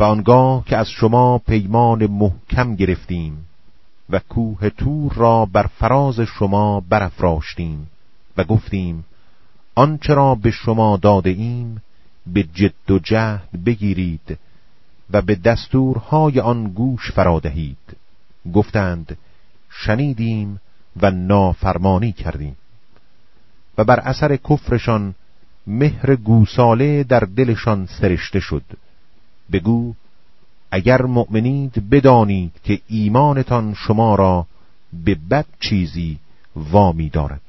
و آنگاه که از شما پیمان محکم گرفتیم و کوه تور را بر فراز شما برافراشتیم و گفتیم آنچه را به شما داده ایم به جد و جهد بگیرید و به دستورهای آن گوش فرادهید گفتند شنیدیم و نافرمانی کردیم. و بر اثر کفرشان مهر گوساله در دلشان سرشته شد. بگو اگر مؤمنید بدانید که ایمانتان شما را به بد چیزی وامی دارد.